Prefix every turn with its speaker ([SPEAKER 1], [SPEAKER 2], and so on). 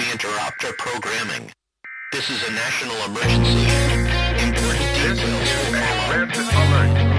[SPEAKER 1] we interrupt our programming. This is a national emergency. Important details will follow.